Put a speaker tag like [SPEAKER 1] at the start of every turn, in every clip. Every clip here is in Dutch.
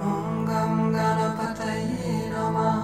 [SPEAKER 1] Om Gam Ganapataye Namaha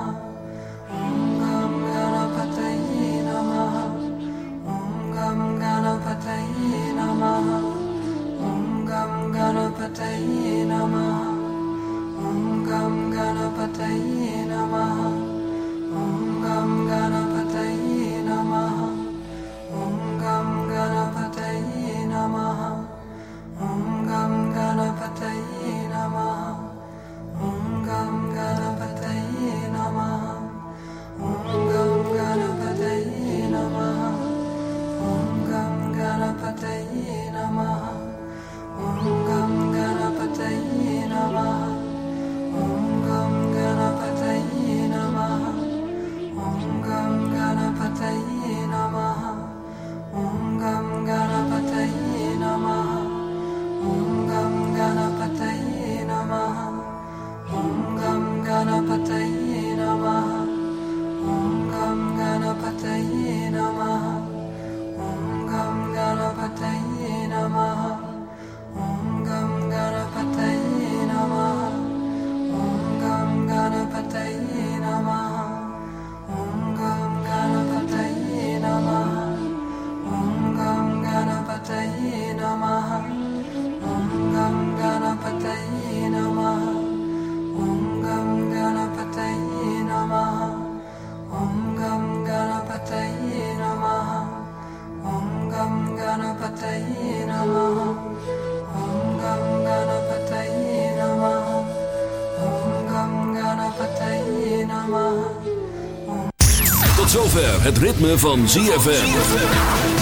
[SPEAKER 2] Tot zover het ritme van ZFM.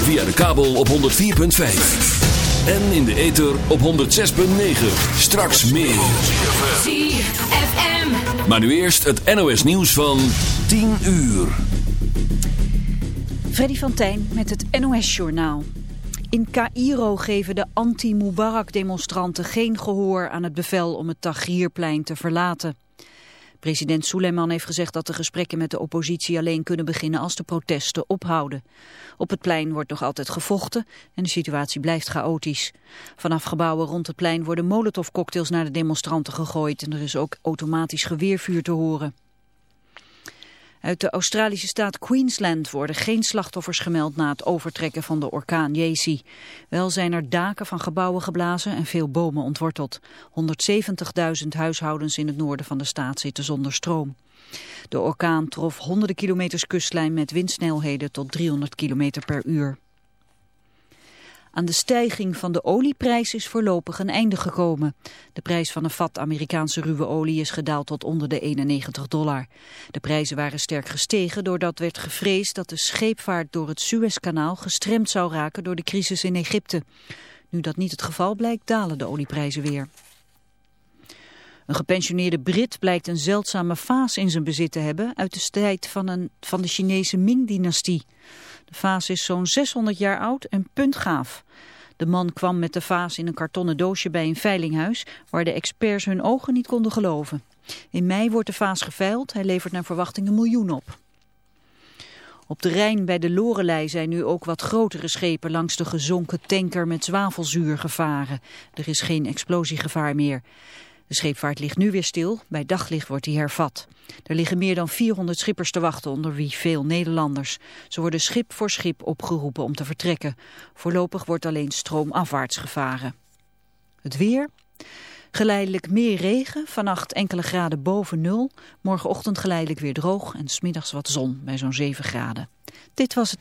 [SPEAKER 2] Via de kabel op 104.5. En in de ether op 106.9. Straks meer.
[SPEAKER 3] ZFM.
[SPEAKER 2] Maar nu eerst het NOS nieuws van 10 uur.
[SPEAKER 4] Freddy van Tijn met het NOS-journaal. In Cairo geven de anti-Mubarak-demonstranten geen gehoor aan het bevel om het Tahrirplein te verlaten. President Suleiman heeft gezegd dat de gesprekken met de oppositie alleen kunnen beginnen als de protesten ophouden. Op het plein wordt nog altijd gevochten en de situatie blijft chaotisch. Vanaf gebouwen rond het plein worden molotovcocktails naar de demonstranten gegooid en er is ook automatisch geweervuur te horen. Uit de Australische staat Queensland worden geen slachtoffers gemeld na het overtrekken van de orkaan Yesi. Wel zijn er daken van gebouwen geblazen en veel bomen ontworteld. 170.000 huishoudens in het noorden van de staat zitten zonder stroom. De orkaan trof honderden kilometers kustlijn met windsnelheden tot 300 kilometer per uur. Aan de stijging van de olieprijs is voorlopig een einde gekomen. De prijs van een vat Amerikaanse ruwe olie is gedaald tot onder de 91 dollar. De prijzen waren sterk gestegen doordat werd gevreesd dat de scheepvaart door het Suezkanaal gestremd zou raken door de crisis in Egypte. Nu dat niet het geval blijkt, dalen de olieprijzen weer. Een gepensioneerde Brit blijkt een zeldzame vaas in zijn bezit te hebben uit de tijd van, een, van de Chinese Ming-dynastie. De vaas is zo'n 600 jaar oud en puntgaaf. De man kwam met de vaas in een kartonnen doosje bij een veilinghuis waar de experts hun ogen niet konden geloven. In mei wordt de vaas geveild, hij levert naar verwachting een miljoen op. Op de Rijn bij de Lorelei zijn nu ook wat grotere schepen langs de gezonken tanker met zwavelzuur gevaren. Er is geen explosiegevaar meer. De scheepvaart ligt nu weer stil, bij daglicht wordt die hervat. Er liggen meer dan 400 schippers te wachten, onder wie veel Nederlanders. Ze worden schip voor schip opgeroepen om te vertrekken. Voorlopig wordt alleen stroomafwaarts gevaren. Het weer... Geleidelijk meer regen, vannacht enkele graden boven nul. Morgenochtend geleidelijk weer droog en smiddags wat zon bij zo'n 7 graden. Dit was het.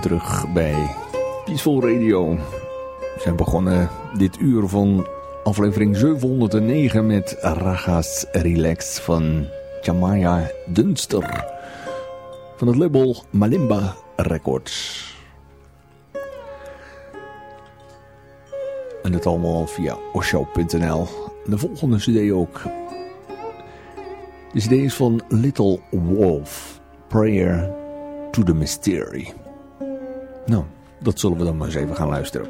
[SPEAKER 3] Terug bij Peaceful Radio. We zijn begonnen dit uur van aflevering 709 met Ragas Relax van Jamaya Dunster. Van het label Malimba Records. En het allemaal via osho.nl. De volgende cd ook. De cd is van Little Wolf. Prayer to the Mystery. Nou, dat zullen we dan maar eens even gaan luisteren.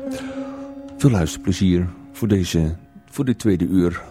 [SPEAKER 3] Veel luisterplezier voor, deze, voor dit tweede uur.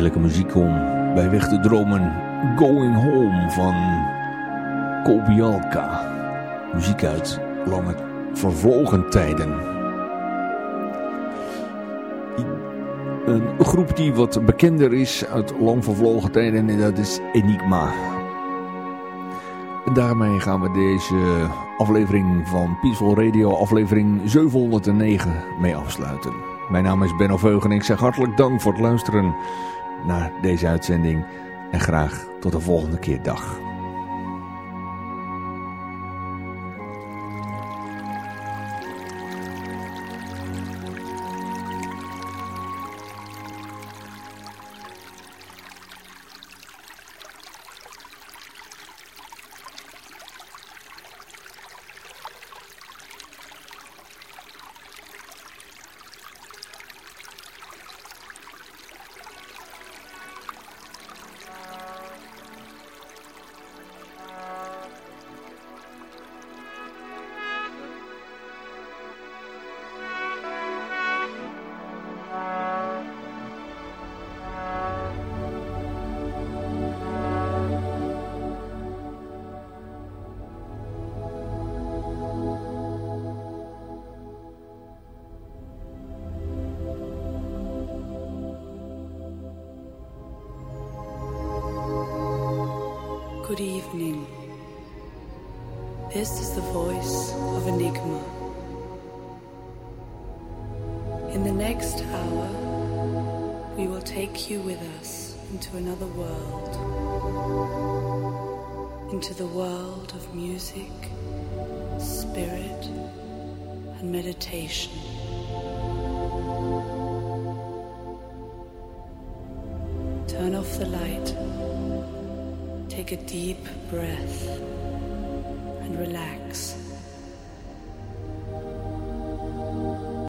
[SPEAKER 3] Heerlijke muziek om bij weg te dromen. Going Home van Kobialka. Muziek uit lange vervlogen tijden. Een groep die wat bekender is uit lang vervlogen tijden en dat is Enigma. En daarmee gaan we deze aflevering van Peaceful Radio, aflevering 709, mee afsluiten. Mijn naam is Benno Veugen en ik zeg hartelijk dank voor het luisteren naar deze uitzending. En graag tot de volgende keer. Dag.